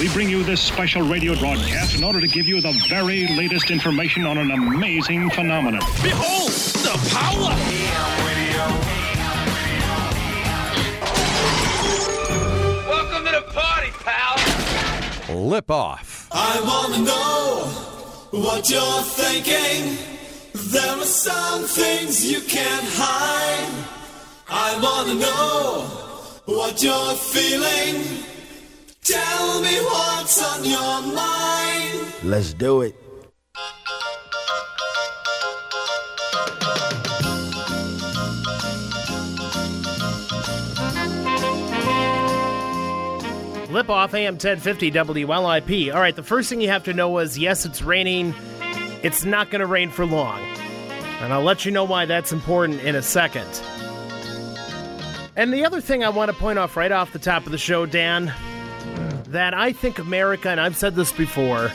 we bring you this special radio broadcast in order to give you the very latest information on an amazing phenomenon. Behold the power! Welcome to the party, pal! Lip off. I wanna know what you're thinking. There are some things you can't hide. I wanna know what you're feeling. Tell me what's on your mind. Let's do it. Lip off AM 1050 WLIP. All right, the first thing you have to know is yes, it's raining. It's not going to rain for long. And I'll let you know why that's important in a second. And the other thing I want to point off right off the top of the show, Dan, that I think America, and I've said this before,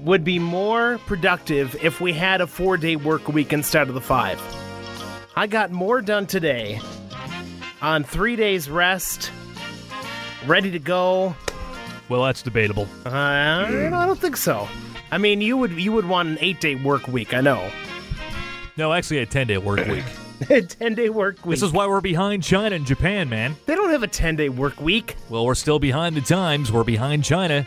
would be more productive if we had a four day work week instead of the five. I got more done today on three days rest, ready to go. Well, that's debatable. Uh, I don't think so. I mean, you would you would want an eight day work week. I know, No, actually, a 10 day work week. a ten day work week. this is why we're behind China and Japan, man. they don't have a ten day work week. Well, we're still behind the times. We're behind China.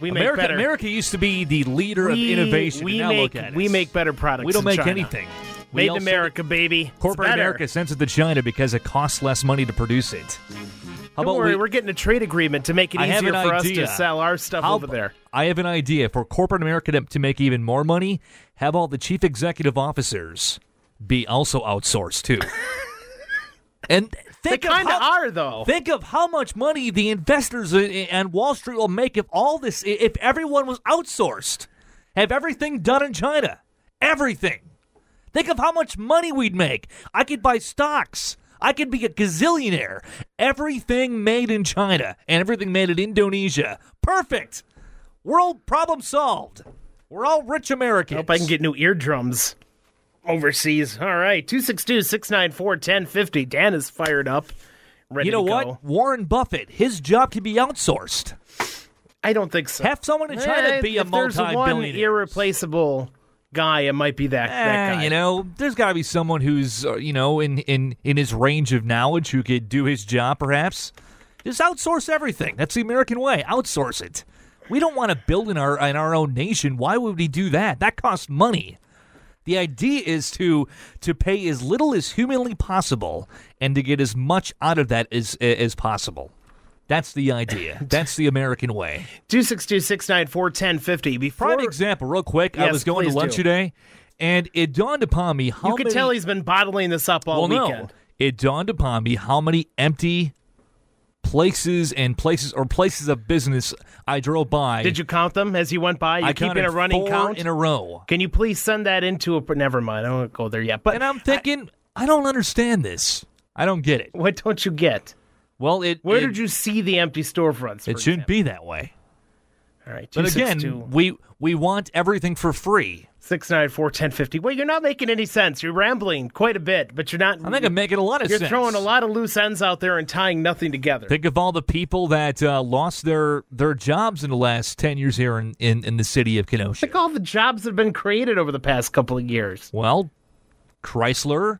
We make America, better. America used to be the leader we, of innovation. We now make look at we make better products. We don't make China. anything. We Made in America, baby. Corporate. America sends it to China because it costs less money to produce it. How Don't about worry, we, are getting a trade agreement to make it I easier for us to sell our stuff over there. I have an idea for corporate America to, to make even more money. Have all the chief executive officers be also outsourced too. and think of kind of how- are though. Think of how much money the investors and Wall Street will make if all this, if everyone was outsourced, have everything done in China, everything. Think of how much money we'd make. I could buy stocks. I could be a gazillionaire. Everything made in China and everything made in Indonesia. Perfect. World problem solved. We're all rich Americans. I Hope I can get new eardrums overseas. All right, 262 694 1050. Dan is fired up. Ready You know to what? go. Warren Buffett, his job can be outsourced. I don't think so. Have someone in China Eh, be a if there's one multi-billionaire. irreplaceable guy, it might be that, that Eh, guy. you know, there's got to be someone who's, uh, you know, in, in, in his range of knowledge who could do his job, perhaps. Just outsource everything. That's the American way. Outsource it. We don't want to build in our in our own nation. Why would we do that? That costs money. The idea is to to pay as little as humanly possible and to get as much out of that as as possible. That's the idea. That's the American way. 262 694 1050. Before Prime example, real quick. Yes, I was going to lunch do. today, and it dawned upon me how you can many. tell he's been bottling this up all well, weekend. no, it dawned upon me how many empty places and places or places of business I drove by. Did you count them as you went by? You I keeping a running four count? in a row, Can you please send that into a. Never mind, I don't go there yet. But and I'm thinking, I, don't understand this. I don't get it. what don't you get? Well, it Where it, did you see the empty storefronts? It shouldn't example? be that way. All right, But again, 262 we we want everything for free. 694 1050. Well, you're not making any sense. You're rambling quite a bit, but you're not. I think I'm making a lot of You're sense. throwing a lot of loose ends out there and tying nothing together. Think of all the people that uh, lost their their jobs in the last ten years here in, in, in the city of Kenosha. Think all the jobs that have been created over the past couple of years. Well, Chrysler,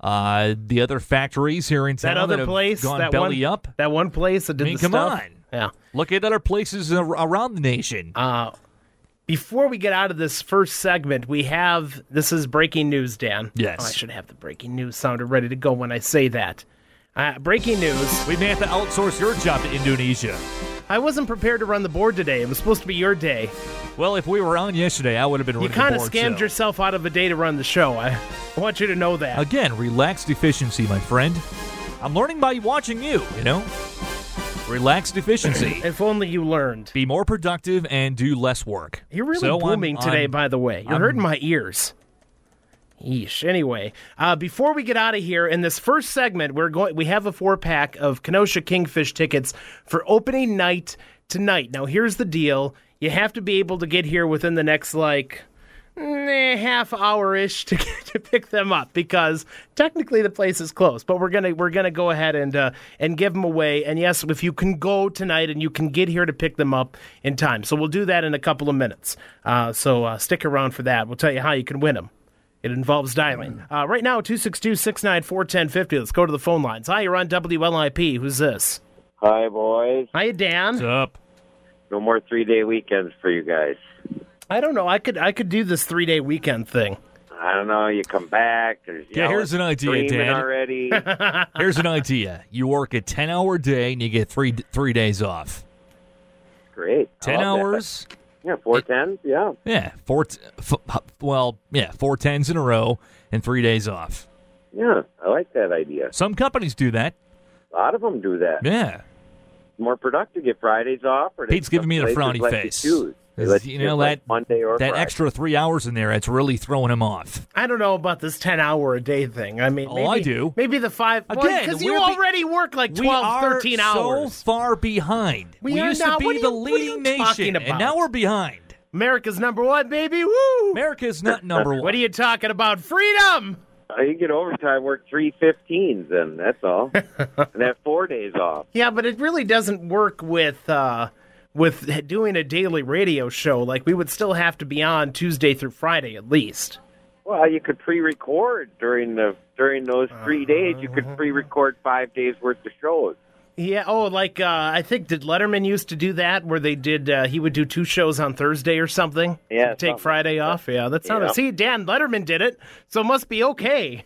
uh, the other factories here in town That other have place, gone that belly one, up. that one place that did I mean, come stuff. on. Yeah. Look at other places around the nation. Uh, before we get out of this first segment, we have this is breaking news, Dan. Yes. Oh, I should have the breaking news sounder ready to go when I say that. Uh, breaking news. we may have to outsource your job to Indonesia. I wasn't prepared to run the board today. It was supposed to be your day. Well, if we were on yesterday, I would have been. You kind of board, scammed too. yourself out of a day to run the show. I, I want you to know that. Again, relaxed efficiency, my friend. I'm learning by watching you. You know, relaxed efficiency. If only you learned. Be more productive and do less work. You're really So I'm- booming today, I'm- by the way. You're I'm- hurting my ears. Yeesh. Anyway, uh, before we get out of here, in this first segment, we're going. We have a four pack of Kenosha Kingfish tickets for opening night tonight. Now, here's the deal: you have to be able to get here within the next like eh, half hour ish to to pick them up because technically the place is closed. But we're gonna we're gonna go ahead and uh, and give them away. And yes, if you can go tonight and you can get here to pick them up in time, so we'll do that in a couple of minutes. Uh, so uh, stick around for that. We'll tell you how you can win them. It involves dialing. Uh, right now, 262 694 1050. Let's go to the phone lines. Hi, you're on WLIP. Who's this? Hi, boys. Hi, Dan. What's up? No more three day weekends for you guys. I don't know. I could I could do this three day weekend thing. I don't know. You come back. There's Yeah, here's an yelling, idea, screaming Dan. Already. Here's an idea. You work a 10 hour day and you get three three days off. Great. 10 love that. hours? Yeah, four tens. Yeah. Yeah, four. T- f- well, yeah, four tens in a row and three days off. Yeah. I like that idea. Some companies do that. A lot of them do that. Yeah. More productive. Get Fridays off. Or they- Pete's giving me the frowny let you face. Choose. They let You you know that Monday or that Friday. extra three hours in there, it's really throwing him off. I don't know about this 10 hour a day thing. I mean, Oh, maybe, I do. Maybe the five. Again, because you we're be- already work like 12, we are 13 so far behind. We are used not. to be What are the you- what are you leading talking nation, and now we're behind. America's number one, baby. Woo! America's not number one. What are you talking about? Freedom! Uh, you get overtime, work three fifteens, and that's all. and have four days off. Yeah, but it really doesn't work with uh, with doing a daily radio show. Like we would still have to be on Tuesday through Friday at least. Well, you could pre-record during the during those three days. You could pre-record five days worth of shows. Yeah. Oh, like uh, I think did Letterman used to do that, where they did uh, he would do two shows on Thursday or something. Yeah, Take something Friday off. Yeah, that's not. Yeah. See, Dan Letterman did it, so it must be okay.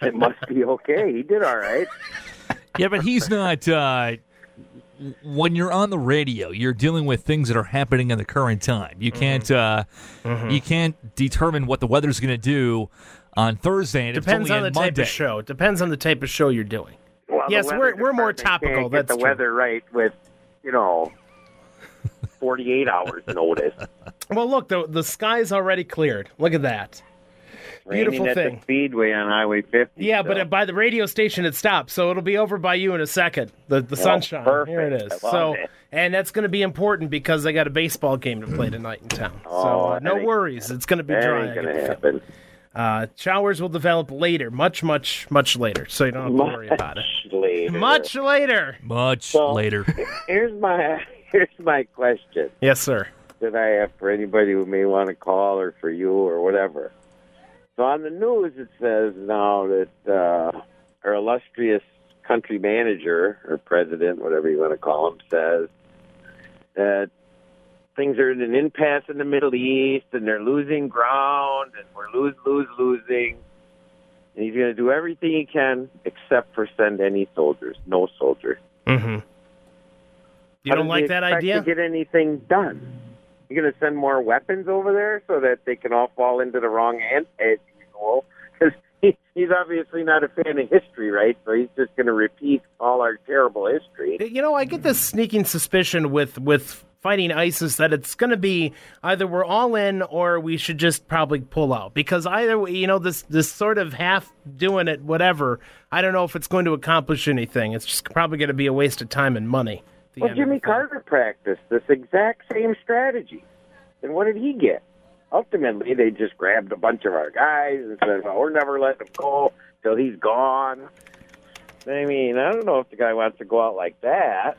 It must be okay. He did all right. Yeah, but he's not. Uh, when you're on the radio, you're dealing with things that are happening in the current time. You can't. Uh, You can't determine what the weather's going to do on Thursday. And Depends it's only on the on type of show. Depends on the type of show you're doing. Well, Yes, we're- we're more topical, Can't get that's the true. weather right with you know forty-eight hours notice. Well, look, the the sky's already cleared. Look at that. Beautiful Raining at thing. the speedway on Highway 50. Yeah, so. but uh, by the radio station it stopped, so it'll be over by you in a second. The the sunshine. perfect. Here it is. I love so, it. and that's going to be important because they got a baseball game to play tonight in town. so Oh, uh, no worries, it's going to be that dry. ain't gonna happen. Uh, showers will develop later, much, much, much later. So you don't have to worry about it. Much later. Much later. Much So- later. Here's my here's my question Yes, sir. that I have for anybody who may want to call or for you or whatever. So on the news it says now that uh, our illustrious country manager or president, whatever you want to call him, says that things are in an impasse in the Middle East and they're losing ground and we're lose lose losing. And he's going to do everything he can except for send any soldiers, no soldiers. Mm-hmm. You How don't like that idea? To get anything done? You're going to send more weapons over there so that they can all fall into the wrong hands as usual. Because he, he's obviously not a fan of history, right? So he's just going to repeat all our terrible history. You know, I get this sneaking suspicion with with fighting ISIS that it's going to be either we're all in or we should just probably pull out because either way, you know this this sort of half doing it whatever. I don't know if it's going to accomplish anything. It's just probably going to be a waste of time and money. At the Well, end of Jimmy the thing. Carter practiced this exact same strategy. And what did he get? Ultimately, they just grabbed a bunch of our guys and said, well, we're never letting him go till he's gone. I mean, I don't know if the guy wants to go out like that.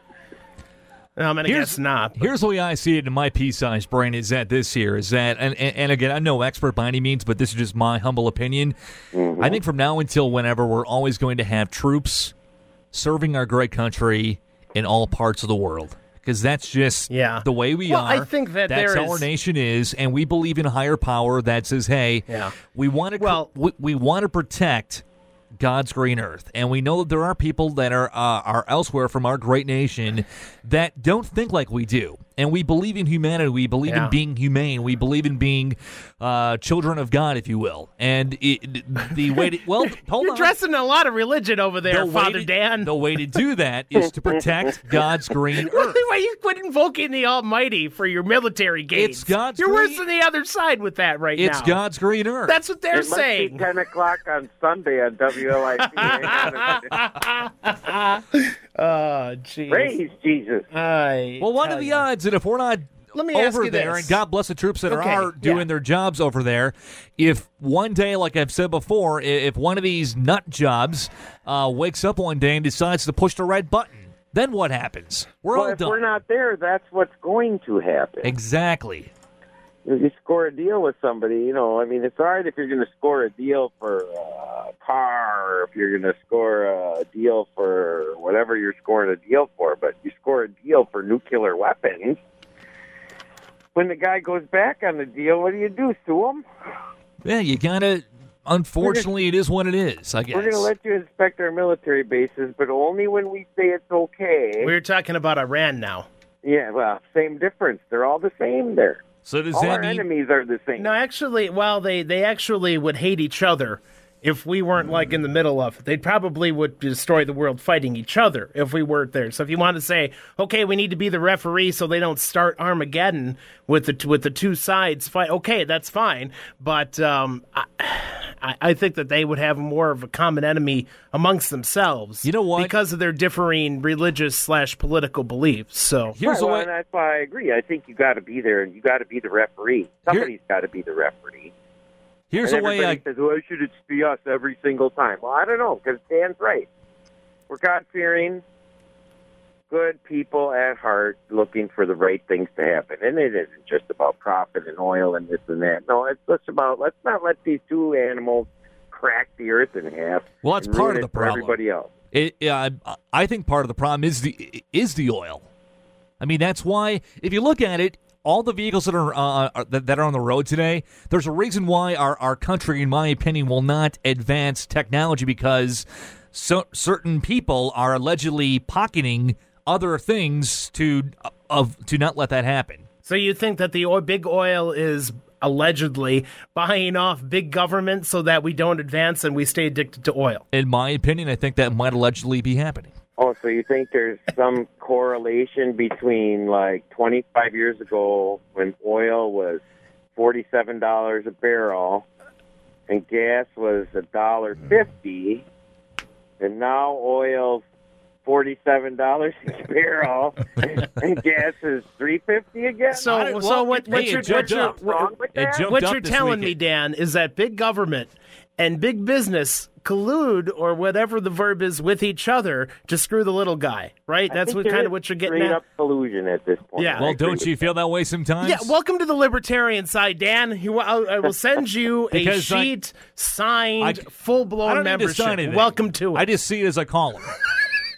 No, I'm going to Here's- guess not. but- Here's the way I see it in my pea-sized brain is that this here is that, and, and, and again, I'm no expert by any means, but this is just my humble opinion. Mm-hmm. I think from now until whenever, we're always going to have troops serving our great country in all parts of the world. Because that's just Yeah. the way we Well, are. I think that that's how our nation is, and we believe in a higher power that says, "Hey, Yeah. we want to Well- we, we want to protect God's green earth, and we know that there are people that are uh, are elsewhere from our great nation that don't think like we do, and we believe in humanity. We believe Yeah. in being humane. We believe in being uh, children of God, if you will. And it, the way to well, hold on. You're on. dressing a lot of religion over there, the Father to- Dan. The way to do that is to protect God's green earth. Why you quit invoking the Almighty for your military gains? It's God's You're worse than the other side with that right It's now. God's green earth. That's what they're it must saying. be 10 o'clock on Sunday on WLIP. Oh, jeez. Praise Jesus. I well, what tell are the ya. odds that if we're not let me ask over you there, this. and God bless the troops that Okay, are doing yeah. their jobs over there. If one day, like I've said before, if one of these nut jobs uh, wakes up one day and decides to push the red button, then what happens? We're Well, all if done. we're not there, that's what's going to happen. exactly. If you score a deal with somebody, you know, I mean, it's all right if you're going to score a deal for uh, a car or if you're going to score a deal for whatever you're scoring a deal for, but you score a deal for nuclear weapons. When the guy goes back on the deal, what do you do? Sue him? Yeah, you gotta. Unfortunately, it is what it is. I guess. We're going to let you inspect our military bases, but only when we say it's okay. We're talking about Iran now. yeah, well, same difference. They're all the same there. So does All that our mean? enemies are the same. No, actually, well, they they actually would hate each other if we weren't like in the middle of it. They probably would destroy the world fighting each other if we weren't there. So if you want to say, okay, we need to be the referee so they don't start Armageddon with the with the two sides fight, okay, that's fine. But um, I, I, I think that they would have more of a common enemy amongst themselves. You know what? Because of their differing religious slash political beliefs. So Here's right, the well, way. and that's why I agree. I think you got to be there, and you got to be the referee. Somebody's got to be the referee. Here's and the way. I, says, "Well, should it be us every single time?" Well, I don't know because Dan's right. We're God fearing, good people at heart, looking for the right things to happen, and it isn't just about profit and oil and this and that. No, it's just about let's not let these two animals crack the earth in half. Well, that's part of the problem. Everybody else. It, uh, I think part of the problem is the is the oil. I mean, that's why if you look at it, all the vehicles that are, uh, are that, are on the road today, there's a reason why our, our country, in my opinion, will not advance technology because so, certain people are allegedly pocketing other things to of to not let that happen. So you think that the oil, big oil is allegedly buying off big government so that we don't advance and we stay addicted to oil? In my opinion, I think that might allegedly be happening. Oh, so you think there's some correlation between like 25 years ago when oil was $47 a barrel and gas was a dollar hmm. fifty, and now oil's $47 a barrel and gas is 350 again? So, I- so well, what, what it you're, what you're, up. What's wrong with that? what you're telling me. Dan, is that big government and big business collude or whatever the verb is with each other to screw the little guy, right? I That's what kind of what you're getting straight at. up collusion at this point. Yeah. Well, agree don't you feel that way sometimes? Yeah, welcome to the libertarian side, Dan. I, I will send you a Because I- sheet signed, I- full I blown don't need to membership. sign. Welcome to it. I just see it as I call him.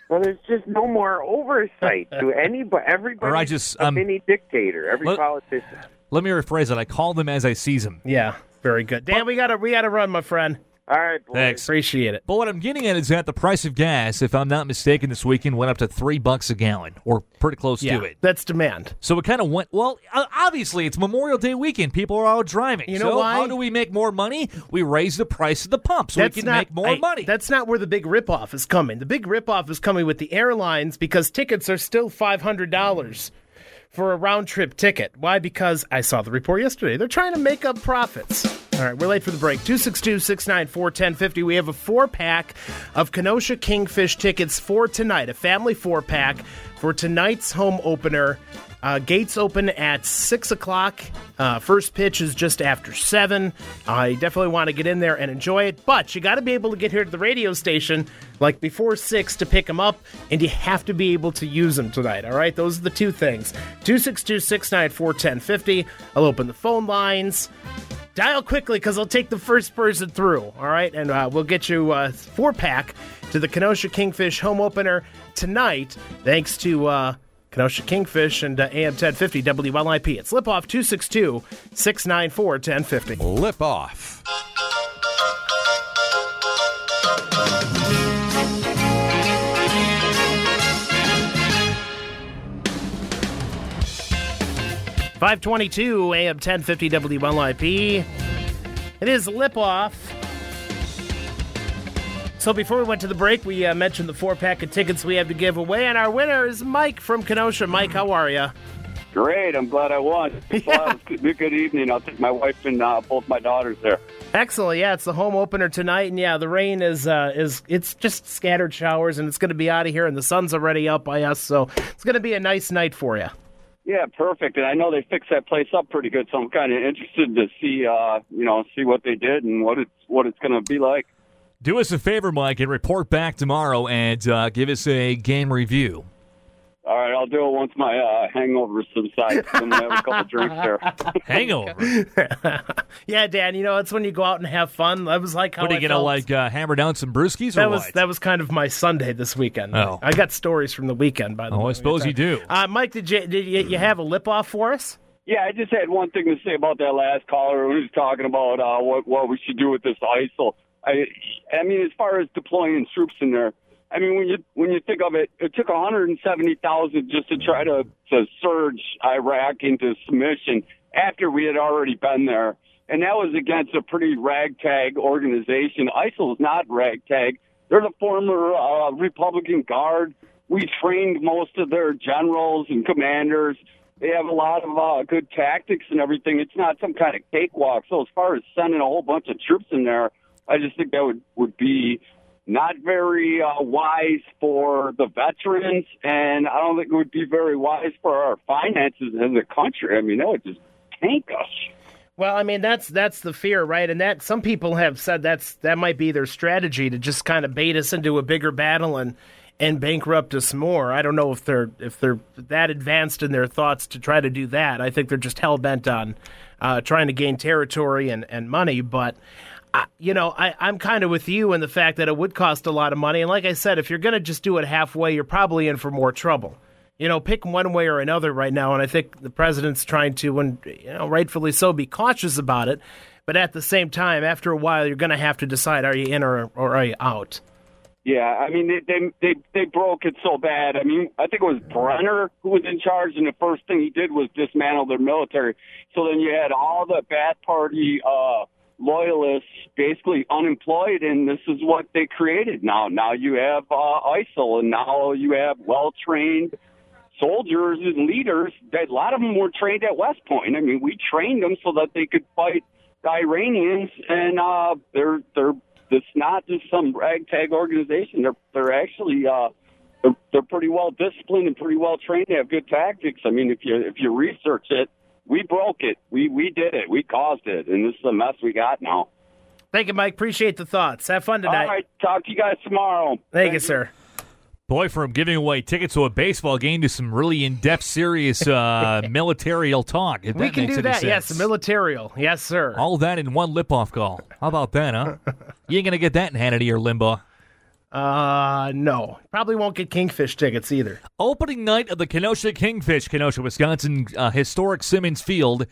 Well, there's just no more oversight to anybody. Everybody, Or I just, a um, mini dictator. Every let- politician. Let me rephrase it. I call them as I sees them. yeah, very good, Dan. we gotta we gotta run, my friend. All right, boys. Thanks. Appreciate it. But what I'm getting at is that the price of gas, if I'm not mistaken, this weekend went up to three bucks a gallon, or pretty close Yeah, to it. that's demand. So it kind of went. Well, obviously it's Memorial Day weekend. People are out driving. You know so why? how do we make more money? We raise the price of the pump so That's we can not, make more hey, money. That's not where the big ripoff is coming. The big ripoff is coming with the airlines because tickets are still five hundred dollars for a round trip ticket. Why? Because I saw the report yesterday. They're trying to make up profits. All right, we're late for the break. 262 694 1050. We have a four pack of Kenosha Kingfish tickets for tonight, a family four pack for tonight's home opener. Uh, gates open at 6 o'clock. Uh, first pitch is just after 7. I definitely want to get in there and enjoy it, but you got to be able to get here to the radio station like before 6 to pick them up, and you have to be able to use them tonight, all right? Those are the two things. 262 694 1050. I'll open the phone lines. Dial quickly because I'll take the first person through, all right? And uh, we'll get you a four pack to the Kenosha Kingfish home opener tonight, thanks to uh, Kenosha Kingfish and uh, AM 1050 WLIP. It's Lip Off 262 694 1050. Lip off. Five twenty-two AM ten fifty WLIP. It is lip off. So before we went to the break, we uh, mentioned the four pack of tickets we have to give away, and our winner is Mike from Kenosha. Mike, how are you? Great. I'm glad I won. Well, good, good evening. I'll take my wife and uh, both my daughters there. Excellent. Yeah, it's the home opener tonight, and yeah, the rain is uh, is it's just scattered showers, and it's going to be out of here, and the sun's already up by us, so it's going to be a nice night for you. Yeah, perfect. And I know they fixed that place up pretty good, so I'm kind of interested to see, uh, you know, see what they did and what it's what it's going to be like. Do us a favor, Mike, and report back tomorrow and uh, give us a game review. All right, I'll do it once my uh, hangover subsides. I'm gonna have a couple drinks there. Hangover. Yeah, Dan. You know, it's when you go out and have fun. That was like how what are you I gonna felt. like uh, hammer down some brewskis or That was what? that was kind of my Sunday this weekend. Oh. I got stories from the weekend. By the Oh, way, I suppose you do. Uh, Mike, did you did you, you have a lip off for us? Yeah, I just had one thing to say about that last caller who was talking about uh, what what we should do with this ISIL. I, I mean, as far as deploying troops in there, I mean, when you when you think of it, it took 170,000 just to try to to surge Iraq into submission after we had already been there, and that was against a pretty ragtag organization. ISIL is not ragtag; they're the former uh, Republican Guard. We trained most of their generals and commanders they have a lot of uh, good tactics and everything. It's not some kind of cakewalk. So as far as sending a whole bunch of troops in there, I just think that would would be not very uh, wise for the veterans, and I don't think it would be very wise for our finances as a country. I mean, that would just tank us. Well, I mean that's that's the fear, right? And that some people have said that's that might be their strategy to just kind of bait us into a bigger battle and and bankrupt us more. I don't know if they're if they're that advanced in their thoughts to try to do that. I think they're just hell bent on uh, trying to gain territory and and money. But You know, I, I'm kind of with you in the fact that it would cost a lot of money. And like I said, if you're going to just do it halfway, you're probably in for more trouble. You know, pick one way or another right now. And I think the president's trying to, and you know, rightfully so, be cautious about it. But at the same time, after a while, you're going to have to decide: are you in or, or are you out? Yeah, I mean they, they they they broke it so bad. I mean, I think it was Bremer who was in charge, and the first thing he did was dismantle their military. So then you had all the Ba'ath Party uh, loyalists basically unemployed, and this is what they created. Now, now you have uh, ISIL, and now you have well trained soldiers and leaders. That a lot of them were trained at West Point. I mean, we trained them so that they could fight the Iranians, and uh, they're they're it's not just some ragtag organization. They're they're actually uh, they're, they're pretty well disciplined and pretty well trained. They have good tactics. I mean, if you if you research it, we broke it. We we did it. We caused it, and this is the mess we got now. Thank you, Mike. Appreciate the thoughts. Have fun tonight. All right, talk to you guys tomorrow. Thank, you, sir. Boy, from giving away tickets to a baseball game to some really in-depth, serious uh, militarial talk. If We can do any that. Yes, sense. militarial. Yes, sir. All that in one lip-off call. How about that, huh? you ain't gonna get that in Hannity or Limbaugh. Uh, no. Probably won't get Kingfish tickets either. Opening night of the Kenosha Kingfish, Kenosha, Wisconsin, uh, historic Simmons Field,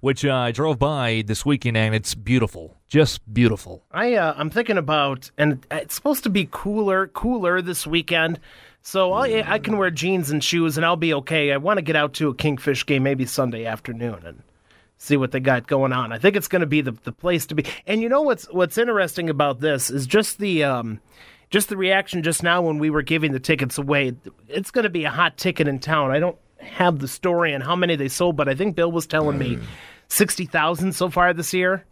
which uh, I drove by this weekend, and it's beautiful, just beautiful. I uh, I'm thinking about, and it's supposed to be cooler, cooler this weekend. So I I can wear jeans and shoes, and I'll be okay. I want to get out to a Kingfish game, maybe Sunday afternoon, and see what they got going on. I think it's going to be the the place to be. And you know what's what's interesting about this is just the um, just the reaction just now when we were giving the tickets away. It's going to be a hot ticket in town. I don't have the story and how many they sold, but I think Bill was telling me sixty thousand so far this year.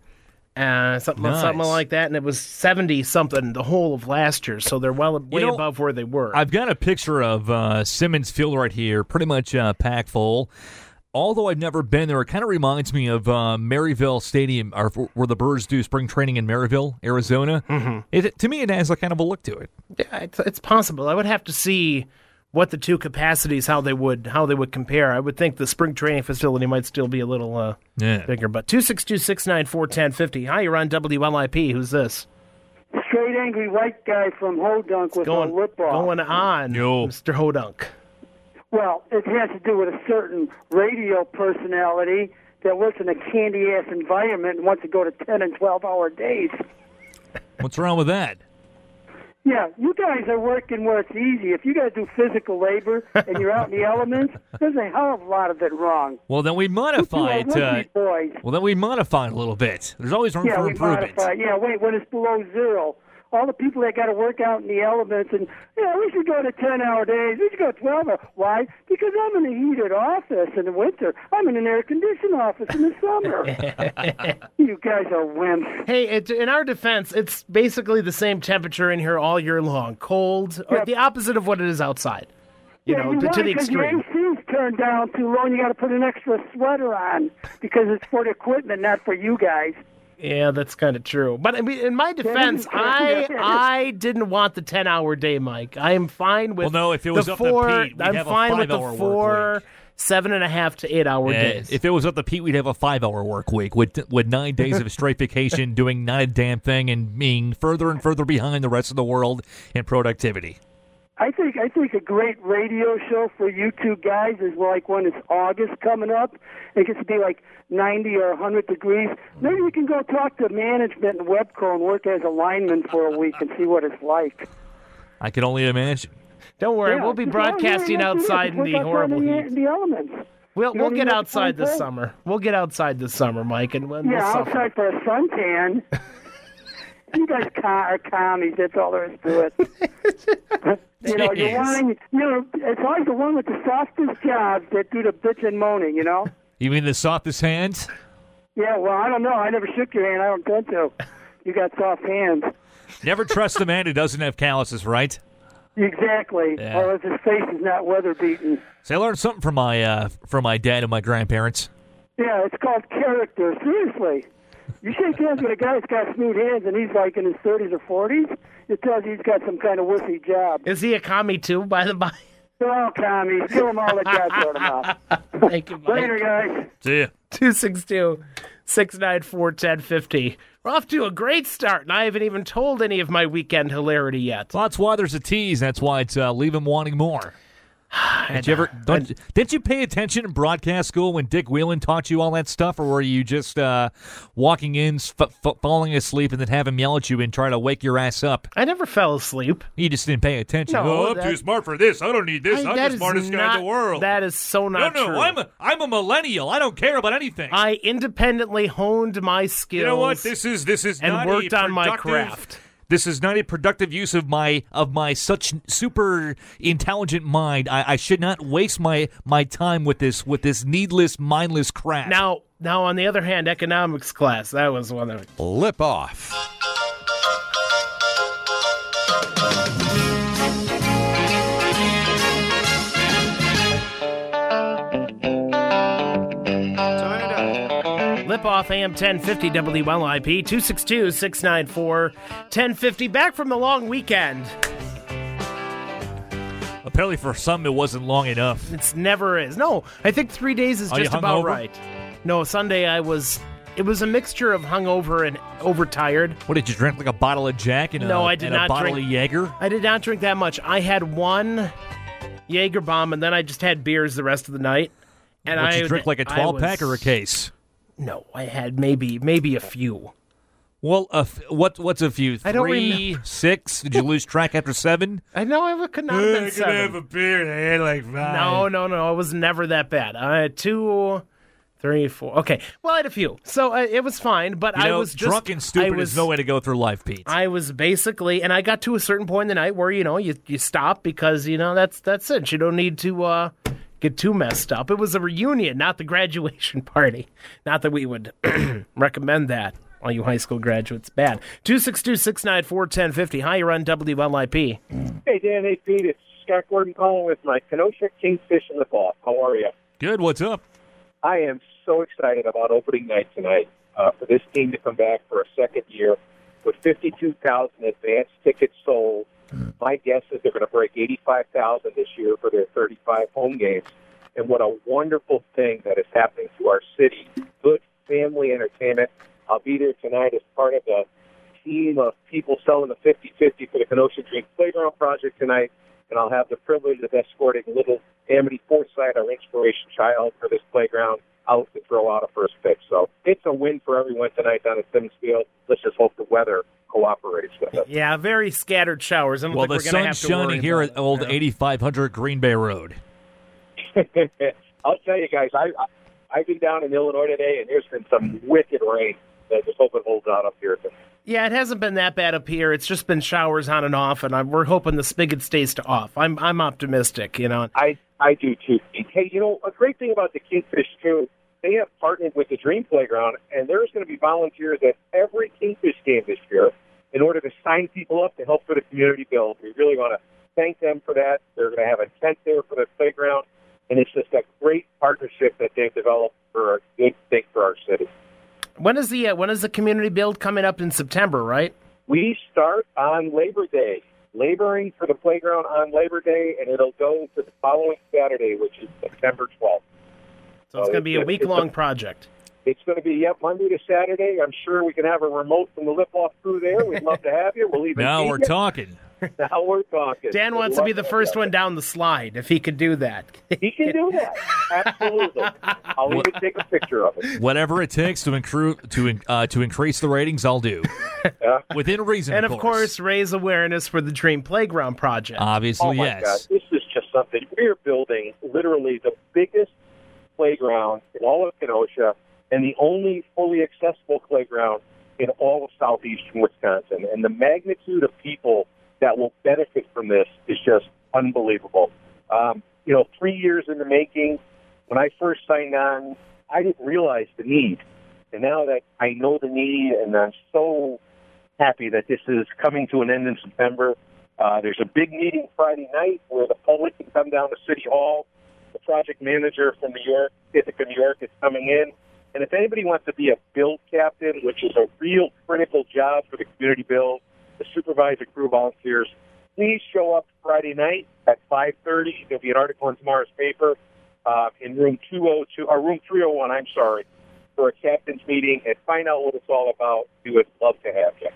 Uh, something, Nice. something like that, and it was seventy something the whole of last year, so they're well way know, above where they were. I've got a picture of uh, Simmons Field right here, pretty much uh, packed full. Although I've never been there, it kind of reminds me of uh, Maryvale Stadium, or where the Birds do spring training in Maryvale, Arizona. Mm-hmm. It, to me, it has a kind of a look to it. Yeah, it's, it's possible. I would have to see what the two capacities how they would how they would compare. I would think the spring training facility might still be a little uh, Yeah. bigger, but two six two six nine four ten fifty. Hi, you're on WLIP. Who's this? Straight angry white guy from Hodunk with Going a lip off. going on, Yo. Mr. Hodunk. Well, it has to do with a certain radio personality that works in a candy ass environment and wants to go to 10 and 12 hour days. What's wrong with that? Yeah, you guys are working where it's easy. If you got to do physical labor and you're out in the elements, there's a hell of a lot of it wrong. Well, then we modify it. Uh, boys. well, then we modify it a little bit. There's always room Yeah, for we improvement. modify. Yeah, wait, when it's below zero. All the people that got to work out in the elements and, you yeah, we should go to 10 hour days. We should go 12 hour. Why? Because I'm in a heated office in the winter. I'm in an air conditioned office in the summer. you guys are wimps. Hey, it, in our defense, it's basically the same temperature in here all year long. Cold, or the opposite of what it is outside. You yeah, know, you to, to why? the 'Cause your extreme. AC's turned down too low, and you got to put an extra sweater on because it's for the equipment, not for you guys. Yeah, that's kind of true. But I mean, in my defense, I I didn't want the ten hour day, Mike. I am fine with. Well, no, if it was the up to four, Pete, we'd I'm have a fine with the five-hour work four, week. seven and a half to eight hour Yeah, days. if it was up to Pete, we'd have a five-hour work week with with nine days of straight vacation, doing not a damn thing, and being further and further behind the rest of the world in productivity. I think I think a great radio show for you two guys is like when it's August coming up. It gets to be like 90 or 100 degrees. Maybe you can go talk to management and WEPCO and work as a lineman for a week and see what it's like. I can only imagine. Don't worry, Yeah, we'll be just go out there broadcasting and do it. outside in the outside horrible in the, heat. the elements. We'll You we'll get even have to outside this summer. We'll get outside this summer, Mike, and we'll, we'll Yeah, suffer. outside for a suntan. you guys are commies. That's all there is to it. you know, you Jeez. whine. You know, it's always the one with the softest jobs that do the bitch and moaning. You know. You mean the softest hands? Yeah. Well, I don't know. I never shook your hand. I don't intend to. You got soft hands. Never trust a man who doesn't have calluses, right? Exactly. Yeah. Or if his face is not weather beaten. So I learned something from my uh, from my dad and my grandparents. Yeah, it's called character. Seriously. You shake hands with a guy that's got smooth hands and he's like in his 30s or 40s, it tells you he's got some kind of wussy job. Is he a commie too? By the by. They're all commies. Kill them all that God sort them out. Thank you, Mike. Later, guys. See ya. 262 694 1050. We're off to a great start, and I haven't even told any of my weekend hilarity yet. Well, that's why there's a tease. That's why it's uh, leave him wanting more. Did you ever? Don't, didn't you pay attention in broadcast school when Dick Whelan taught you all that stuff, or were you just uh, walking in, f- f- falling asleep, and then have him yell at you and try to wake your ass up? I never fell asleep. You just didn't pay attention. No, oh, I'm that- too smart for this. I don't need this. I- I'm the is smartest guy in the world. That is so no, not no, true. I'm a, I'm a millennial. I don't care about anything. I independently honed my skills. you know what? This is this is and not worked a on my craft. This is not a productive use of my of my such super intelligent mind. I, I should not waste my my time with this with this needless, mindless crap. Now, now on the other hand, economics class that was one of Lip off. Lip off AM 1050 WLIP 262 694 1050. Back from the long weekend. apparently for some it wasn't long enough. It's never is. No, I think three days is Are just about hungover? right. No, Sunday I was. It was a mixture of hungover and overtired. What did you drink like a bottle of Jack and No, a, I did not a bottle drink- of Jaeger? I did not drink that much. I had one Jaeger bomb, and then I just had beers the rest of the night. And What I you drink like a twelve was- pack or a case? No, I had maybe maybe a few. Well, a f- what what's a few? I don't Three, six? Did you lose track after seven? I know I could not have been seven. a beer. and I had like five. No, no, no. It was never that bad. I had two, three, four. Okay. Well, I had a few. So uh, it was fine, but You I know, was just. drunk and stupid I was, is no way to go through life, Pete. I was basically, and I got to a certain point in the night where, you know, you, you stop because, you know, that's that's it. You don't need to uh, get too messed up. It was a reunion, not the graduation party. Not that we would recommend that. All you high school graduates, bad. 262 694 1050. Hi, you're on WLIP. Hey, Dan. Hey, Pete. It's Scott Gordon calling with my Kenosha Kingfish in the Fall. How are you? Good. What's up? I am so excited about opening night tonight uh, for this team to come back for a second year with 52,000 advance tickets sold. My guess is they're going to break 85,000 this year for their 35 home games. And what a wonderful thing that is happening to our city. Good family entertainment. I'll be there tonight as part of the team of people selling the 50-50 for the Kenosha Dream Playground project tonight. And I'll have the privilege of escorting little Amity Forsyth, our inspiration child for this playground, out to throw out a first pitch. So it's a win for everyone tonight down at Simmons Field. Let's just hope the weather cooperates with us. Yeah, very scattered showers. I don't Well, think the we're going to sun's have to shining here at old it. 8500 Green Bay Road. I'll tell you guys, I, I I've been down in Illinois today, and there's been some wicked rain. I just hope it holds out up here. Yeah, it hasn't been that bad up here. It's just been showers on and off, and I'm, we're hoping the spigot stays to off. I'm I'm optimistic, you know. I I do too. Hey, you know a great thing about the Kingfish too, they have partnered with the Dream Playground, and there's going to be volunteers at every Kingfish game this year in order to sign people up to help for the community build. We really want to thank them for that. They're going to have a tent there for the playground. and it's just a great partnership that they've developed for a good thing for our city. When is the uh, when is the community build coming up in September? Right. We start on Labor Day, laboring for the playground on Labor Day, and it'll go to the following Saturday, which is September 12th. So it's Oh, going to be a week long project. It's going to be yep Monday to Saturday. I'm sure we can have a remote from the lip off crew there. We'd love to have you. We'll even Now we're you. talking. Now we're talking. Dan We'd wants to be the first one down the slide if he could do that. He can do that. Absolutely. I'll even take a picture of it. Whatever it takes to increase to uh, to increase the ratings, I'll do Yeah. within reason. and of course, raise awareness for the Dream Playground project. obviously, Oh my yes. God, this is just something. We're building literally the biggest playground in all of Kenosha and the only fully accessible playground in all of southeastern Wisconsin. And the magnitude of people that will benefit from this is just unbelievable. Um, you know, three years in the making, when I first signed on, I didn't realize the need. And now that I know the need and I'm so happy that this is coming to an end in September, uh, there's a big meeting Friday night where the public can come down to City Hall. The project manager from New York, Ithaca, New York, is coming in. And if anybody wants to be a build captain, which is a real critical job for the community build, to supervise the crew volunteers, please show up Friday night at 5.30. There'll be an article in tomorrow's paper uh, in room 202, or room 301, I'm sorry, for a captain's meeting and find out what it's all about. We would love to have you.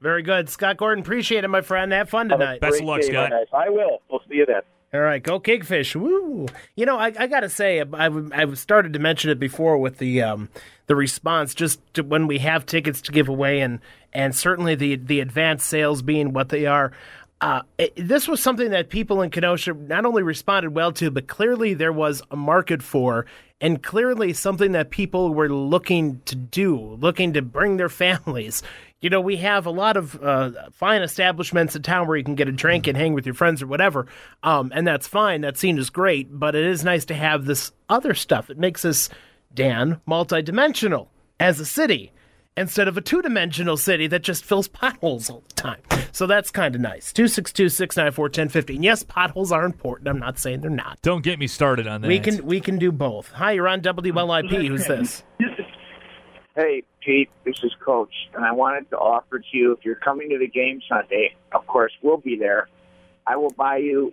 Very good, Scott Gordon. Appreciate it, my friend. Have fun Have tonight. Best of luck, day, Scott. I will. We'll see you then. All right, go Kingfish. Woo! You know, I, I got to say, I, I started to mention it before with the um, the response, just when we have tickets to give away, and and certainly the the advanced sales being what they are. Uh, it, this was something that people in Kenosha not only responded well to, but clearly there was a market for, and clearly something that people were looking to do, looking to bring their families. You know, we have a lot of uh, fine establishments in town where you can get a drink and hang with your friends or whatever, um, and that's fine. That scene is great, but it is nice to have this other stuff. It makes us, Dan, multidimensional as a city instead of a two dimensional city that just fills potholes all the time. So that's kind of nice. 262 694 1050. Yes, potholes are important. I'm not saying they're not. Don't get me started on that. We can we can do both. Hi, you're on WLIP. Who's this? Hey, Pete, this is Coach, and I wanted to offer to you if you're coming to the game Sunday, of course, we'll be there. I will buy you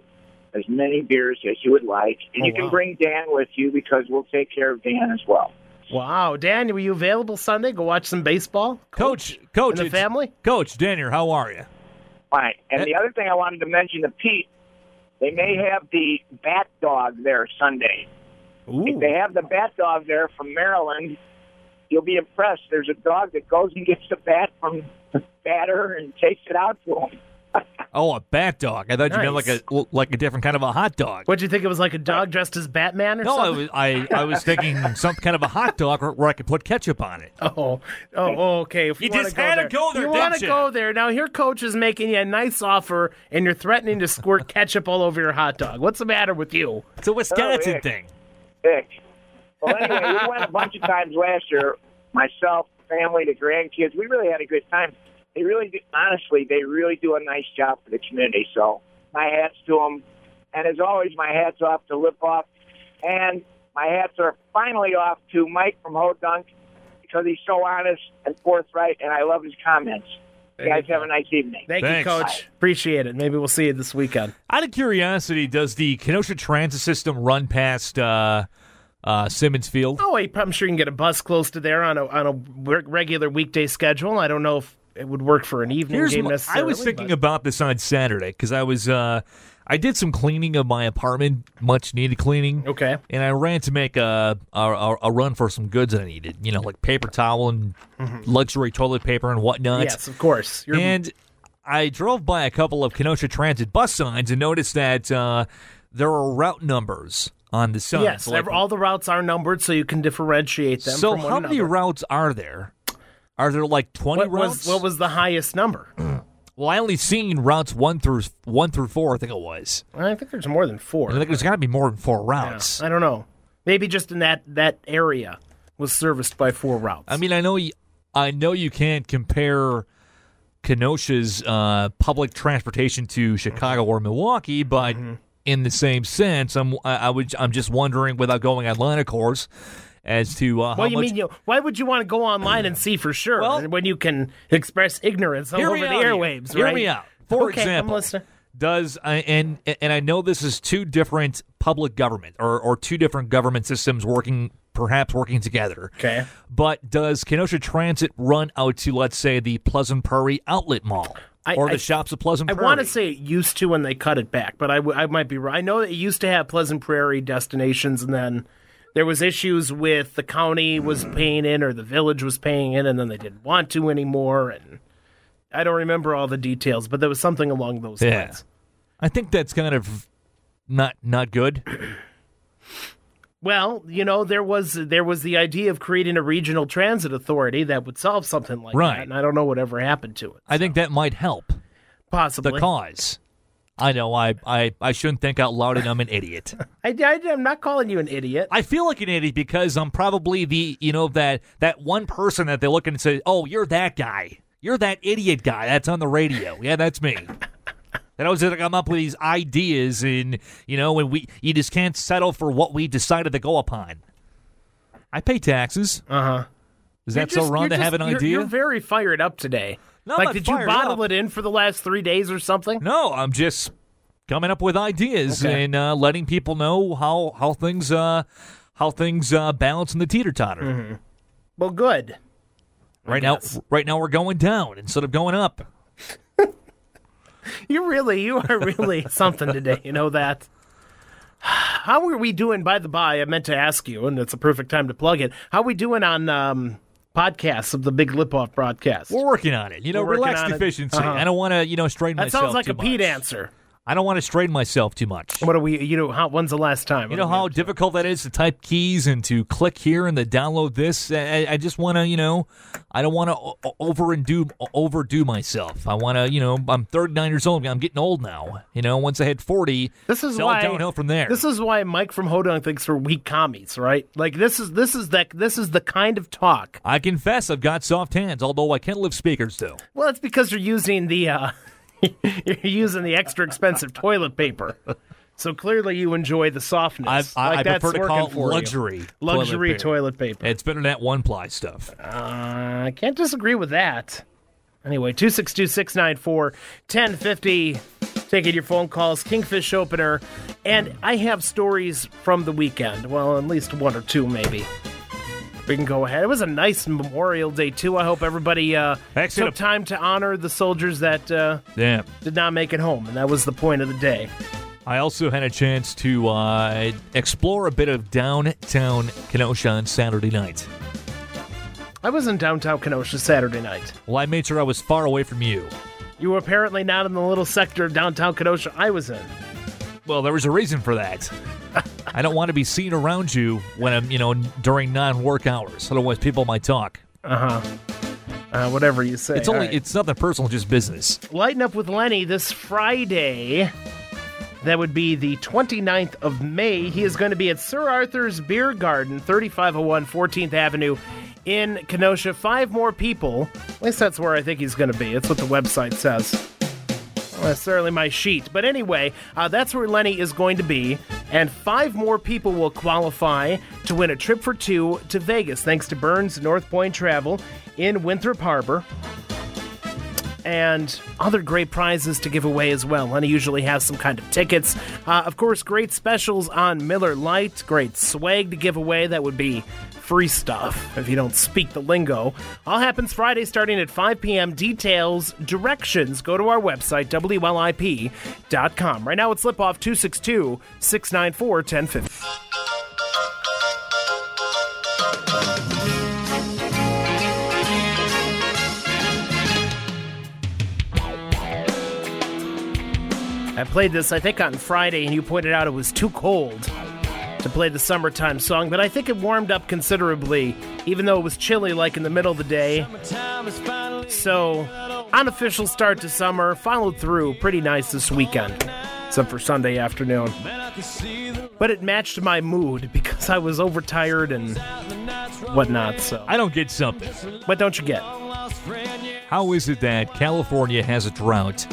as many beers as you would like, and Oh, you can wow. bring Dan with you because we'll take care of Dan as well. Wow, Dan, were you available Sunday? Go watch some baseball, Coach, Coach, and the family. Coach Daniel, how are you? Fine. And the other thing I wanted to mention to Pete, they may have the bat dog there Sunday. If they have the bat dog there from Maryland, you'll be impressed. There's a dog that goes and gets the bat from the batter and takes it out to him. Oh, a bat dog. I thought you meant like a like a different kind of a hot dog. What'd you think it was like a dog dressed as Batman or No, I something? was I, I was thinking some kind of a hot dog where- where I could put ketchup on it. Oh, oh, okay. If You wanna just go had to go there, You want to go there now? Here, coach is making you a nice offer, and you're threatening to squirt ketchup all over your hot dog. What's the matter with you? It's a Wisconsin Oh, thing. Sick. Well, anyway, we went a bunch of times last year. Myself, family, the grandkids. We really had a good time. They really, do, honestly, they really do a nice job for the community. So my hats to them. And as always, my hats off to Lip Off. And my hats are finally off to Mike from Hodunk because he's so honest and forthright, and I love his comments. You guys have a nice evening. Thank Thanks. you, coach. Appreciate it. Maybe we'll see you this weekend. Out of curiosity, does the Kenosha Transit System run past uh, uh, Simmons Field? Oh, I'm sure you can get a bus close to there on a on a regular weekday schedule. I don't know if it would work for an evening Here's game my- I was thinking but- about this on Saturday because I was uh, I did some cleaning of my apartment, much needed cleaning. Okay. And I ran to make a a, a run for some goods that I needed, you know, like paper towel and luxury toilet paper and whatnot. Mm-hmm. Yes, of course. You're, And I drove by a couple of Kenosha Transit bus signs and noticed that uh, there are route numbers on the signs. yes, like- all the routes are numbered, so you can differentiate them. so from one how many routes are there? Are there like twenty What routes? was what was the highest number? well, I only seen routes one through one through four. I think it was. I think there's more than four. I think there's got to be more than four Yeah, routes. I don't know. Maybe just in that that area was serviced by four routes. I mean, I know you, I know you can't compare Kenosha's uh, public transportation to Chicago or Milwaukee, but Mm-hmm. In the same sense. I'm I, I would I'm just wondering, without going online, of course, as to uh, how What you much. mean? You, why would you want to go online and see for sure Well- when you can express ignorance all over the out here. airwaves? Hear me out. For okay, example, does uh, and and I know this is two different public government or or two different government systems working perhaps working together. Okay. But does Kenosha Transit run out to let's say the Pleasant Prairie Outlet Mall I- or the I- shops of Pleasant I want to say it used to when they cut it back, but I, w- I might be wrong. I know it used to have Pleasant Prairie destinations, and then there was issues with the county was paying in or the village was paying in, and then they didn't want to anymore. And I don't remember all the details, but there was something along those Yeah. lines. I think that's kind of not not good. Well, you know, there was there was the idea of creating a regional transit authority that would solve something like Right. that, and I don't know whatever happened to it. I think that might help Possibly. the cause. I know I, I, I shouldn't think out loud and I'm an idiot. I, I, I'm not calling you an idiot. I feel like an idiot because I'm probably the you know that that one person that they look and say, "Oh, you're that guy. You're that idiot guy that's on the radio." Yeah, that's me. And I was like, I'm up with these ideas, and you know, and we you just can't settle for what we decided to go upon. I pay taxes. Uh huh. Is that so just- wrong you're to have just- an you're- idea? You're very fired up today. No, like, did you bottle up. it in for the last three days or something? No, I'm just coming up with ideas Okay. and uh, letting people know how how things uh, how things uh, balance in the teeter totter. Mm-hmm. Well, good. Right now, right now we're going down instead of going up. You really, you are really something today. You know that. How are we doing? By the by, I meant to ask you, and it's a perfect time to plug it. How are we doing on um, podcasts of the Big Lip Off broadcast? We're working on it. You know, We're relaxed efficiency. Uh-huh. I don't want to, you know, strain that myself. sounds like a Pete much. answer. I don't want to strain myself too much. What are we? You know, how, when's the last time? You know how difficult that is to type keys and to click here and to download this. I, I just want to, you know, I don't want to over and do overdo myself. I want to, you know, I'm 39 years old. I'm getting old now. You know, once I hit 40, This is why downhill from there. This is why Mike from Hodong thinks we're weak commies, right? Like this is this is that this is the kind of talk. I confess I've got soft hands, although I can't lift speakers still. Well, it's because you're using the uh, you're using the extra expensive toilet paper. So clearly you enjoy the softness. I, I, like I prefer to call it for you. luxury. Luxury toilet toilet paper. It's better than that one ply stuff. Uh, I can't disagree with that. Anyway, 262 694 1050. Taking your phone calls, Kingfish opener. And I have stories from the weekend. Well, at least one or two, maybe. We can go ahead. It was a nice Memorial Day, too. I hope everybody uh, took time to honor the soldiers that uh, Yeah. did not make it home. And that was the point of the day. I also had a chance to uh, explore a bit of downtown Kenosha on Saturday night. I was in downtown Kenosha Saturday night. Well, I made sure I was far away from you. You were apparently not in the little sector of downtown Kenosha I was in. Well, there was a reason for that. I don't want to be seen around you when I'm, you know, during non-work hours. Otherwise, people might talk. Uh-huh. Uh, whatever you say. It's only, right. it's nothing personal, just business. Lighten Up with Lenny this Friday. That would be the 29th of May. He is going to be at Sir Arthur's Beer Garden, 3501 14th Avenue in Kenosha. Five more people. At least that's where I think he's going to be. That's what the website says. Necessarily my sheet. But anyway, uh, that's where Lenny is going to be. And five more people will qualify to win a trip for two to Vegas, thanks to Burns North Point Travel in Winthrop Harbor and other great prizes to give away as well. Lenny usually has some kind of tickets. Uh, of course, great specials on Miller Lite, great swag to give away. That would be free stuff if you don't speak the lingo. All happens Friday starting at 5 p.m. Details, directions, go to our website, WLIP.com. Right now it's Lip Off 262 694 1050. I played this, I think, on Friday, and you pointed out it was too cold to play the summertime song, but I think it warmed up considerably, even though it was chilly like in the middle of the day. So, unofficial start to summer, followed through pretty nice this weekend, except for Sunday afternoon. But it matched my mood because I was overtired and whatnot, so. I don't get something. What don't you get? How is it that California has a drought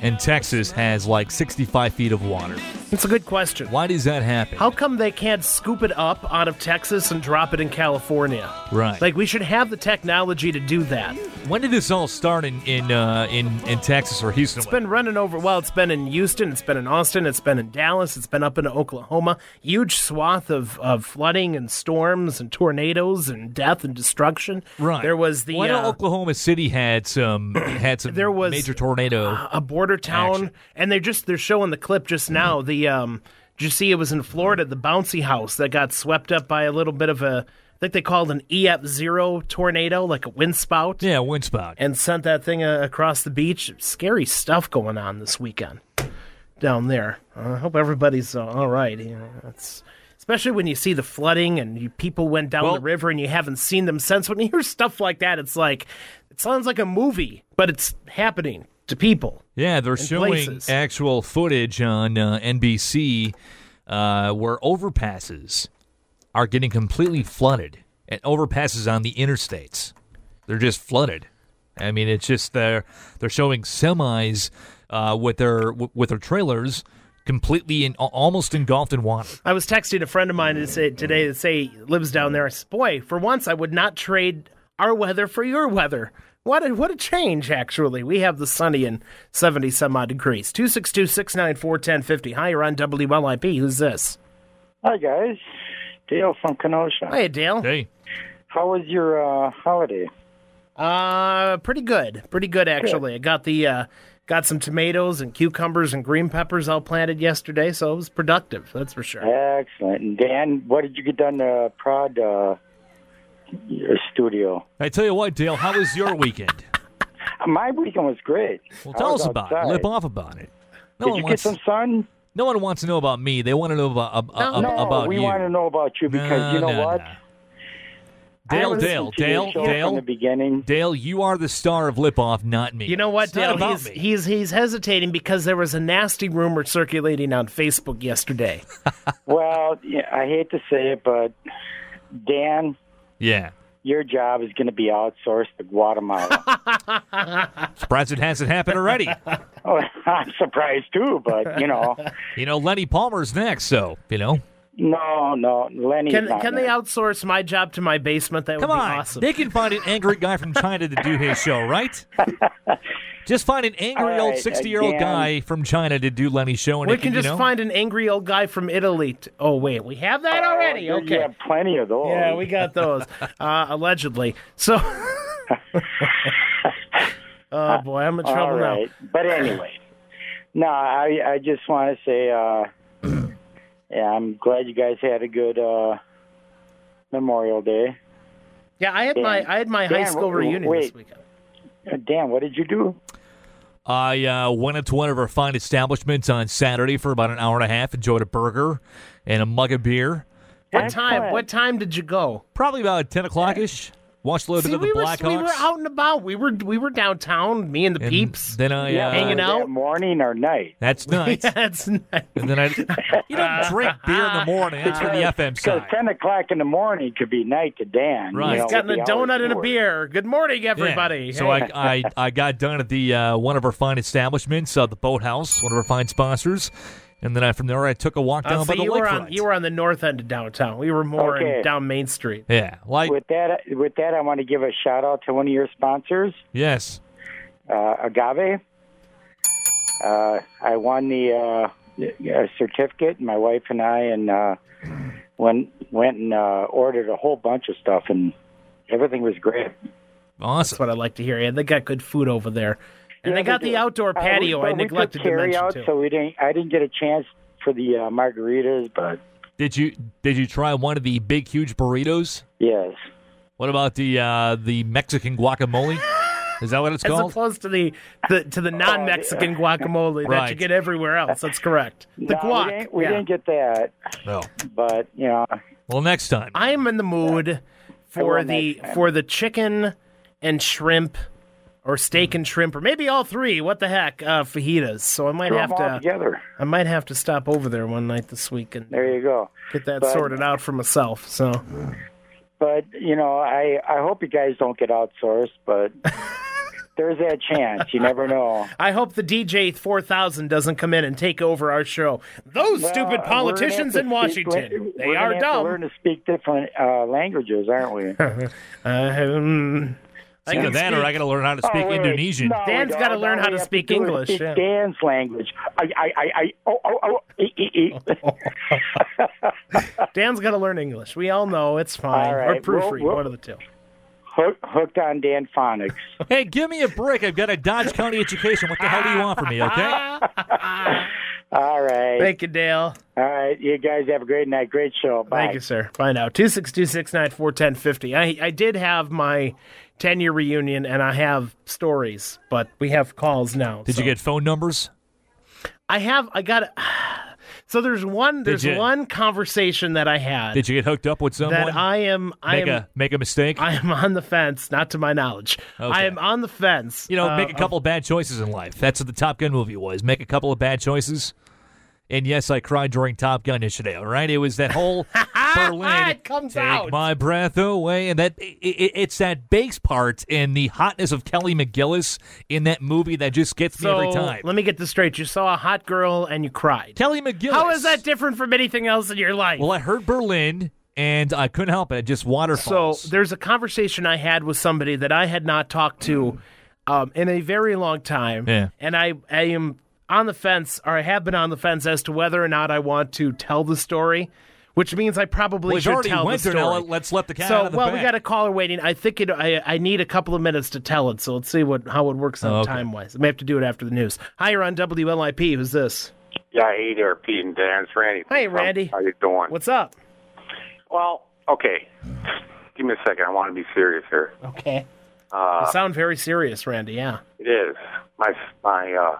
and Texas has like 65 feet of water. It's a good question. Why does that happen? How come they can't scoop it up out of Texas and drop it in California? Right. Like we should have the technology to do that. When did this all start in in uh, in, in Texas or Houston? It's been running over. Well, it's been in Houston, it's been in Austin, it's been in Dallas, it's been up into Oklahoma. Huge swath of, of flooding and storms and tornadoes and death and destruction. Right. There was the Well, I know uh, Oklahoma City had some had some There was major tornado. a border town, Action. and they're just they're showing the clip just now. The um, did you see it was in Florida? The bouncy house that got swept up by a little bit of a. I think they called an EF zero tornado, like a wind spout. Yeah, wind spout. and sent that thing uh, across the beach. Scary stuff going on this weekend down there. I hope everybody's uh, all right. You know, it's especially when you see the flooding and you, people went down Well- the river and you haven't seen them since. When you hear stuff like that, it's like it sounds like a movie, but it's happening to people. Yeah, they're showing places. actual footage on uh, NBC uh, where overpasses are getting completely flooded, and overpasses on the interstates. They're just flooded. I mean, it's just they're they're showing semis uh, with their with their trailers completely in, almost engulfed in water. I was texting a friend of mine to say, today that say lives down there. I said, "Boy, for once, I would not trade our weather for your weather." What a, what a change, actually. We have the sunny and 70 some odd degrees. 262 694 1050. Hi, you're on WLIP. Who's this? Hi guys, Dale from Kenosha. Hey, Dale. Hey, How was your uh, holiday? Uh, pretty good. Pretty good, actually. I got the. Uh, Got some tomatoes and cucumbers and green peppers all planted yesterday, so it was productive. That's for sure. Excellent. And Dan, what did you get done uh, Prod uh, your studio? I tell you what, Dale, how was your weekend? My weekend was great. Well, tell us about outside. it. Lip off about it. No Did one you wants, get some sun? No one wants to know about me. They want to know about ab- ab- no, about we you. want to know about you because No, you know no, what? no. Dale, Dale, Dale, Dale. from the beginning. Dale, you are the star of Lip Off, not me. You know what, It's Dale? He's, he's he's hesitating because there was a nasty rumor circulating on Facebook yesterday. Well, yeah, I hate to say it, but Dan, Yeah. your job is going to be outsourced to Guatemala. Surprised it hasn't happened already. oh, I'm surprised too, but you know, you know, Lenny Palmer's next, so, you know. No, no, Lenny. Can not can they outsource my job to my basement? That Come would be on. awesome. They can find an angry guy from China to do his show, right? Just find an angry All old 60 year old guy from China to do Lenny's show. And we it can you just know, find an angry old guy from Italy. To, oh wait, we have that already. Oh, Okay. You have plenty of those. Yeah, we got those. uh, allegedly. So. oh boy, I'm in trouble All right. now. But anyway, no, I I just want to say, uh, yeah, I'm glad you guys had a good uh, Memorial Day. Yeah, I had my I had my high school w- reunion wait. this weekend. Uh, Dan, what did you do? I uh, went into one of our fine establishments on Saturday for about an hour and a half, enjoyed a burger and a mug of beer. What time? What time did you go? Probably about 10 o'clock ish. Watched a little See, bit of the we were we were out and about. We were we were downtown. Me and the and peeps. Then I. Yeah, uh, hanging was out? that morning or night? That's nice. That's nice. And then I. You don't drink beer in the morning. That's for the FM Because side. ten o'clock in the morning could be night to Dan. you Right. know, He's gotten a the donut and a beer. Good morning, Yeah. everybody. So I, I I got done at the uh, one of our fine establishments, uh, the Boathouse, one of our fine sponsors, and then I, from there I took a walk Uh, down so by the you were on lakefront. you were on the north end of downtown. We were more Okay. in down Main Street. yeah, like With that, with that, I want to give a shout out to one of your sponsors, yes, uh, Agave. Uh, I won the uh, uh, certificate. My wife and I, and uh, went went and uh, ordered a whole bunch of stuff, and everything was great. That's awesome. what I like to hear. Yeah, they got good food over there, and Yeah, they got the do. outdoor Uh, we- patio. but I we took neglected to mention out, too. so we didn't. I didn't get a chance for the uh, margaritas, but Did you did you try one of the big huge burritos? yes. What about the uh, the Mexican guacamole? Is that what it's As called? opposed to the, the to the non-Mexican guacamole that you get everywhere else. That's correct. The No, guac. We, didn't, we yeah. didn't get that, No. but you know, Well, next time. I'm in the mood for the for the chicken and shrimp, or steak and shrimp, or maybe all three. What the heck, uh, fajitas. So I might throw have them all to. together. I might have to stop over there one night this week and There you go. get that But- sorted out for myself. So But you know, I I hope you guys don't get outsourced, but there's that chance. You never know. I hope the DJ 4000 doesn't come in and take over our show. Those Well, stupid politicians in Washington, we're they are dumb. learn to speak different uh, languages, aren't we? um, I Either can that or I got to learn how to speak Oh, wait, Indonesian. no, Dan's we gotta learn how to speak do is English, speak yeah. Dan's language. I, I, I, I oh, oh, oh, e, e, e. Dan's got to learn English. We all know it's fine. All Or proofread, we'll- we'll- one of the two. Hook, hooked on Dan Phonics. Hey, give me a break. I've got a Dodge County education. What the hell do you want from me, okay? All right. Thank you, Dale. All right. You guys have a great night. Great show. Bye. Thank you, sir. Bye now. Two six two six nine four ten fifty. I I did have my ten year reunion, and I have stories, but we have calls now. Did so. you get phone numbers? I have. I got. So there's one. There's you- one conversation that I had Did you get hooked up with someone? that I am. I make am. a make a mistake. I am on the fence, not to my knowledge. Okay. I am on the fence. you know, uh, make a couple of bad choices in life. That's what the Top Gun movie was. Make a couple of bad choices. And yes, I cried during Top Gun yesterday. All right, it was that whole Berlin. It comes take out. my breath away, and that i i it's that bass part and the hotness of Kelly McGillis in that movie that just gets me So every time. let me get this straight. You saw a hot girl and you cried. Kelly McGillis. How is that different from anything else in your life? Well, I heard Berlin, and I couldn't help it. It just waterfalls So waterfalls. there's a conversation I had with somebody that I had not talked to um, in a very long time, Yeah. and I I am on the fence, or I have been on the fence as to whether or not I want to tell the story. Which means I probably Well, should already tell went the there. story. Now let's let the cat so, out of the well, bag. we got a caller waiting. I think it. I, I need a couple of minutes to tell it. So let's see what how it works out Oh, okay. time wise. I may have to do it after the news. Hi, you're on WLIP. Who's this? Yeah, hey there, Pete and Dan. It's Randy. Hey, Randy. How you doing? What's up? Well, okay. Give me a second. I want to be serious here. Okay. Uh, you sound very serious, Randy. Yeah. It is. My my uh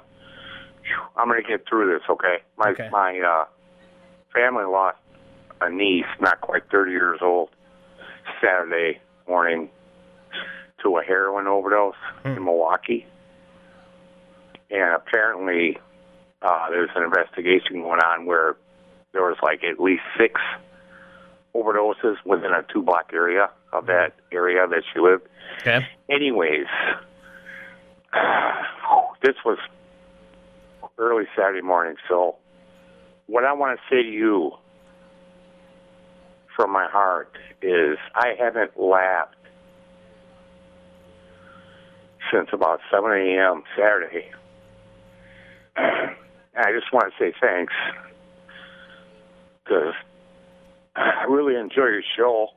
I'm gonna get through this, okay? My Okay. my uh family lost a niece, not quite thirty years old, Saturday morning to a heroin overdose in Milwaukee. And apparently uh there's an investigation going on where there was like at least six overdoses within a two block area of that area that she lived. Okay. Anyways, this was early Saturday morning. So, what I want to say to you from my heart is I haven't laughed since about 7 a.m. Saturday. I just want to say thanks because I really enjoy your show.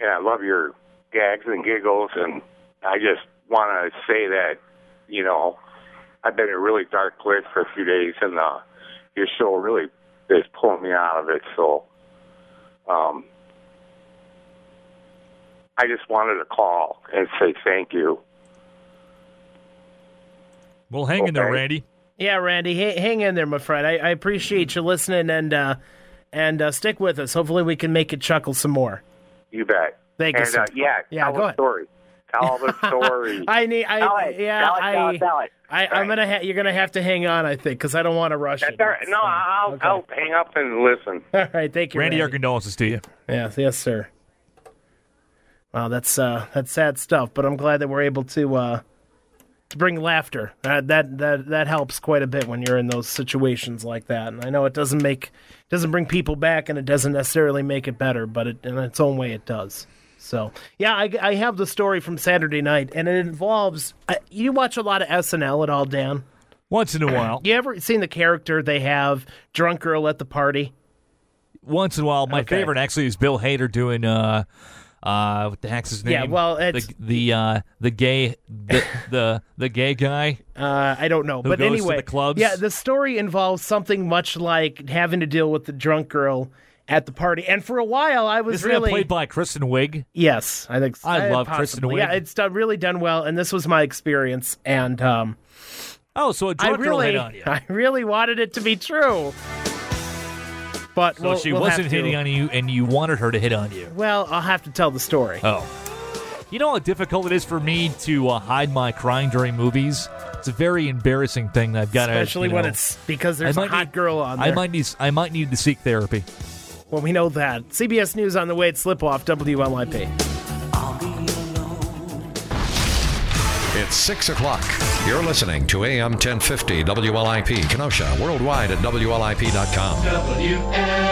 And I love your gags and giggles, and I just want to say that, you know, I've been in a really dark place for a few days, and uh, your show really is pulling me out of it. So, um, I just wanted to call and say thank you. well, hang in there. Randy. Yeah, Randy, ha- hang in there, my friend. I, I appreciate you listening and uh, and uh, stick with us. Hopefully, we can make it chuckle some more. You bet. Thank you, and, sir. uh, yeah, Yeah, tell go the ahead. story. Tell the story. I need. I Tell it. yeah. Tell it, I, tell it, tell it. I, I'm gonna. Ha- you're gonna have to hang on. I think because I don't want to rush That's it. all right. No, I'll, Okay. I'll hang up and listen. All right. Thank you, Randy, Randy. our condolences to you. Yes, yes, sir. Wow, that's uh, that's sad stuff. But I'm glad that we're able to uh, to bring laughter. That that that that helps quite a bit when you're in those situations like that. And I know it doesn't make doesn't bring people back, and it doesn't necessarily make it better, but it, in its own way, it does. So yeah, I, I have the story from Saturday night, and it involves. Uh, you watch a lot of SNL at all, Dan? Once in a while. You ever seen the character they have, drunk girl at the party? Once in a while. My Okay. favorite actually is Bill Hader doing uh uh what the heck's his name? Yeah, well, it's- the the uh the gay the the, the gay guy. Uh, I don't know, but anyway, the clubs? yeah, the story involves something much like having to deal with the drunk girl at the party. And for a while, I was Isn't really played by Kristen Wiig? yes, I think so. I uh, love Kristen possibly. Yeah, it's done really done well, and this was my experience, and um, Oh, so a I really, hit on you. I really wanted it to be true. But So we'll, she we'll wasn't hitting on you, and you wanted her to hit on you. Well, I'll have to tell the story. Oh. You know how difficult it is for me to uh, hide my crying during movies? It's a very embarrassing thing that I've got to. Especially when it's because there's I a hot need- girl on there. I might need. I might need to seek therapy. Well, we know that. CBS News on the way at Slip Off WLIP. It's 6 o'clock. You're listening to AM 1050 WLIP Kenosha, worldwide at WLIP.com. WL.